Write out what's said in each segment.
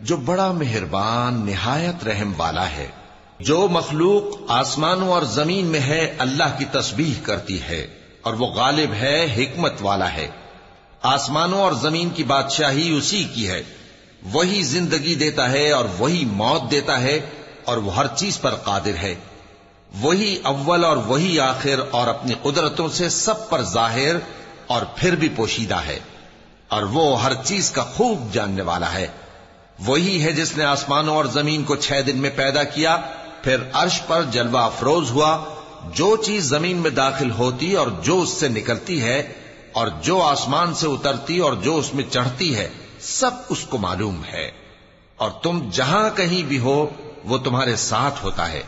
جو بڑا مہربان، نہایت رحم والا ہے، جو مخلوق آسمانوں اور زمین میں ہے، اللہ کی تسبیح کرتی ہے، اور وہ غالب ہے، حکمت والا ہے۔ آسمانوں اور زمین کی بادشاہی اسی کی ہے۔ وہی زندگی دیتا ہے اور وہی موت دیتا ہے، اور وہ ہر چیز پر قادر ہے۔ وہی اول اور وہی آخر اور اپنی قدرتوں سے سب پر ظاہر اور پھر بھی پوشیدہ ہے۔ اور وہ ہر چیز کا خوب جاننے والا ہے۔ وہی ہے جس نے آسمانوں اور زمین کو چھ دن میں پیدا کیا، پھر عرش پر جلوہ افروز ہوا۔ جو چیز زمین میں داخل ہوتی اور جو اس سے نکلتی ہے، اور جو آسمان سے اترتی اور جو اس میں چڑھتی ہے، سب اس کو معلوم ہے۔ اور تم جہاں کہیں بھی ہو، وہ تمہارے ساتھ ہوتا ہے۔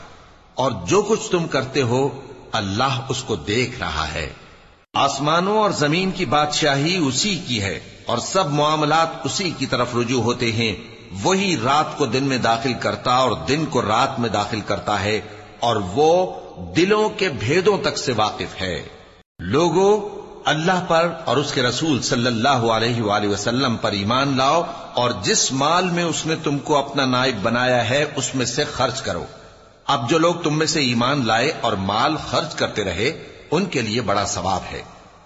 اور جو کچھ تم کرتے ہو، اللہ اس کو دیکھ رہا ہے۔ آسمانوں اور زمین کی بادشاہی اسی کی ہے، اور سب معاملات اسی کی طرف رجوع ہوتے ہیں۔ وہی رات کو دن میں داخل کرتا اور دن کو رات میں داخل کرتا ہے اور وہ دلوں کے بھیدوں تک سے واقف ہے۔ لوگوں اللہ پر اور اس کے رسول صلی اللہ علیہ وآلہ وسلم پر ایمان لاؤ اور جس مال میں اس نے تم کو اپنا نائب بنایا ہے، اس میں سے خرچ کرو۔ اب جو لوگ تم میں سے ایمان لائے اور مال خرچ کرتے رہے، ان کے لیے بڑا ثواب ہے۔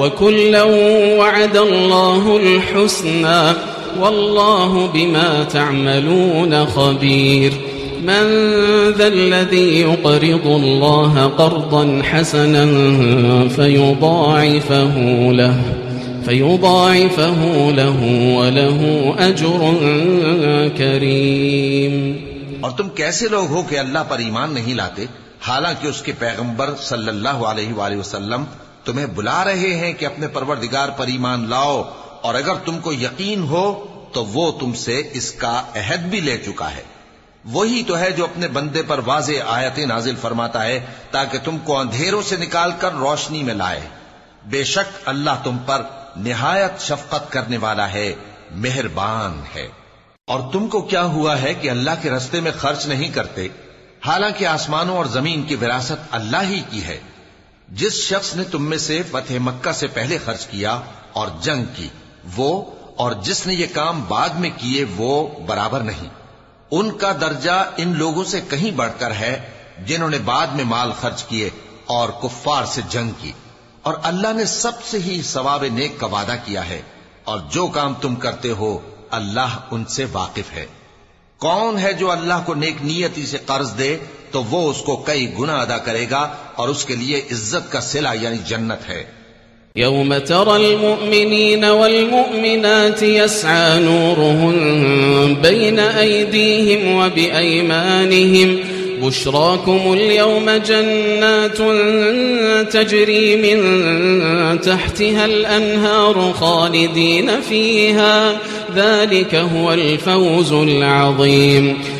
وكلا وعد الله الحسنى والله بما تعملون خبير من ذا الذي يقرض الله قرضا حسنا فيضاعفه له فيضاعفه له وله أجر كريم اور تم کیسے لوگ ہو کہ اللہ پر ایمان نہیں لاتے؟ حالانکہ اس کے پیغمبر صلی اللہ علیہ وآلہ وسلم تمہیں بلا رہے ہیں کہ اپنے پروردگار پر ایمان لاؤ، اور اگر تم کو یقین ہو تو وہ تم سے اس کا عہد بھی لے چکا ہے۔ وہی تو ہے جو اپنے بندے پر واضح آیتیں نازل فرماتا ہے، تاکہ تم کو اندھیروں سے نکال کر روشنی میں لائے۔ بے شک اللہ تم پر نہایت شفقت کرنے والا ہے، مہربان ہے۔ اور تم کو کیا ہوا ہے کہ اللہ کے رستے میں خرچ نہیں کرتے؟ حالانکہ آسمانوں اور زمین کی وراثت اللہ ہی کی ہے۔ جس شخص نے تم میں سے فتح مکہ سے پہلے خرچ کیا اور جنگ کی، وہ اور جس نے یہ کام بعد میں کیے، وہ برابر نہیں۔ ان کا درجہ ان لوگوں سے کہیں بڑھ کر ہے جنہوں نے بعد میں مال خرچ کیے اور کفار سے جنگ کی۔ اور اللہ نے سب سے ہی ثواب نیک کا وعدہ کیا ہے۔ اور جو کام تم کرتے ہو، اللہ ان سے واقف ہے۔ کون ہے جو اللہ کو نیک نیتی سے قرض دے تو وہ اس کو کئی گنا ادا کرے گا اور اس کے لیے عزت کا سلا یعنی جنت ہے۔ يوم ترى المؤمنين والمؤمنات يسعى نورهم بين أيديهم وبأيمانهم بشراكم اليوم جنات تجري من تحتها الأنهار خالدين فيها ذلك هو الفوز العظيم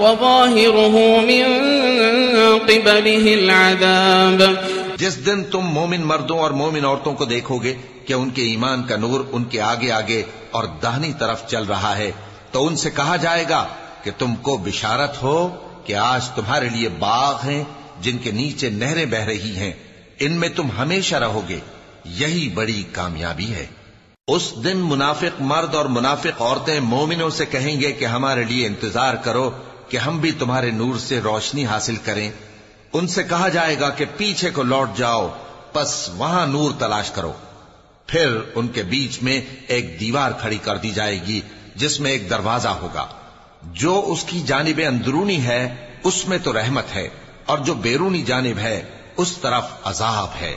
وظاهره من قبله العذاب جس دن تم مومن مردوں اور مومن عورتوں کو دیکھو گے کہ ان کے ایمان کا نور ان کے آگے آگے اور دہنی طرف چل رہا ہے، تو ان سے کہا جائے گا کہ تم کو بشارت ہو کہ آج تمہارے لیے باغ ہیں جن کے نیچے نہریں بہ رہی ہیں۔ ان میں تم ہمیشہ رہو گے یہی بڑی کامیابی ہے۔ اس دن منافق مرد اور منافق عورتیں مومنوں سے کہیں گے کہ ہمارے لیے انتظار کرو کہ ہم بھی تمہارے نور سے روشنی حاصل کریں۔ ان سے کہا جائے گا کہ پیچھے کو لوٹ جاؤ، پس وہاں نور تلاش کرو۔ پھر ان کے بیچ میں ایک دیوار کھڑی کر دی جائے گی، جس میں ایک دروازہ ہوگا۔ جو اس کی جانب اندرونی ہے، اس میں تو رحمت ہے، اور جو بیرونی جانب ہے، اس طرف عذاب ہے۔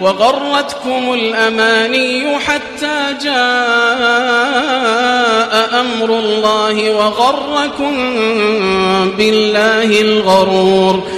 وغرتكم الأماني حتى جاء أمر الله وغركم بالله الغرور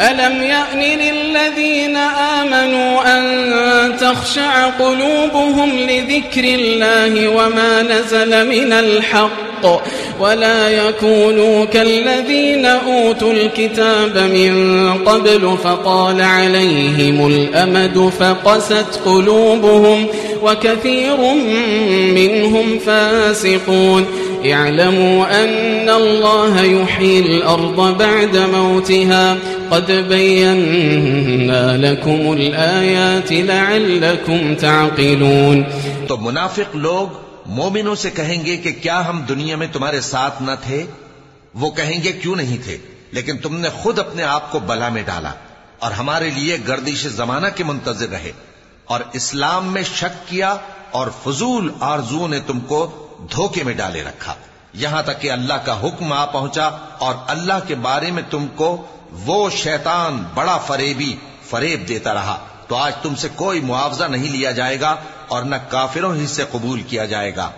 ألم يأن للذين آمنوا أن تخشع قلوبهم لذكر الله وما نزل من الحق ولا يكونوا كالذين أوتوا الكتاب من قبل فطال عليهم الأمد فقست قلوبهم وكثير منهم فاسقون اعلموا أن الله يحيي الأرض بعد موتها قد بينا لكم الآيات لعلكم تعقلون تو منافق لوگ مومنوں سے کہیں گے کہ کیا ہم دنیا میں تمہارے ساتھ نہ تھے؟ وہ کہیں گے کیوں نہیں تھے؟ لیکن تم نے خود اپنے آپ کو بلا میں ڈالا اور ہمارے لیے گردش زمانہ کے منتظر رہے اور اسلام میں شک کیا اور فضول آرزو نے تم کو دھوکے میں ڈالے رکھا۔ یہاں تک کہ اللہ کا حکم آ پہنچا اور اللہ کے بارے میں تم کو وہ شیطان بڑا فریبی فریب دیتا رہا۔ تو آج تم سے کوئی معاوضہ نہیں لیا جائے گا اور نہ کافروں ہی سے قبول کیا جائے گا۔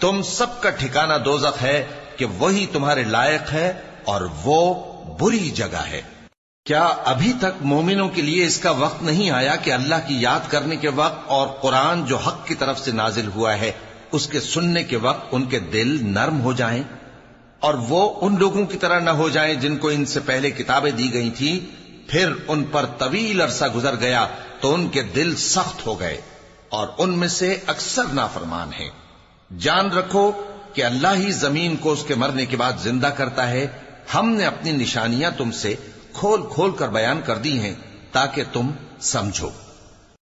تم سب کا ٹھکانہ دوزخ ہے کہ وہی تمہارے لائق ہے اور وہ بری جگہ ہے۔ کیا ابھی تک مومنوں کے لیے اس کا وقت نہیں آیا کہ اللہ کی یاد کرنے کے وقت اور قرآن جو حق کی طرف سے نازل ہوا ہے اس کے سننے کے وقت ان کے دل نرم ہو جائیں اور وہ ان لوگوں کی طرح نہ ہو جائیں جن کو ان سے پہلے کتابیں دی گئی تھی پھر ان پر طویل عرصہ گزر گیا تو ان کے دل سخت ہو گئے اور ان میں سے اکثر نافرمان ہیں۔ جان رکھو کہ اللہ ہی زمین کو اس کے مرنے کے بعد زندہ کرتا ہے۔ ہم نے اپنی نشانیاں تم سے کھول کھول کر بیان کر دی ہیں تاکہ تم سمجھو۔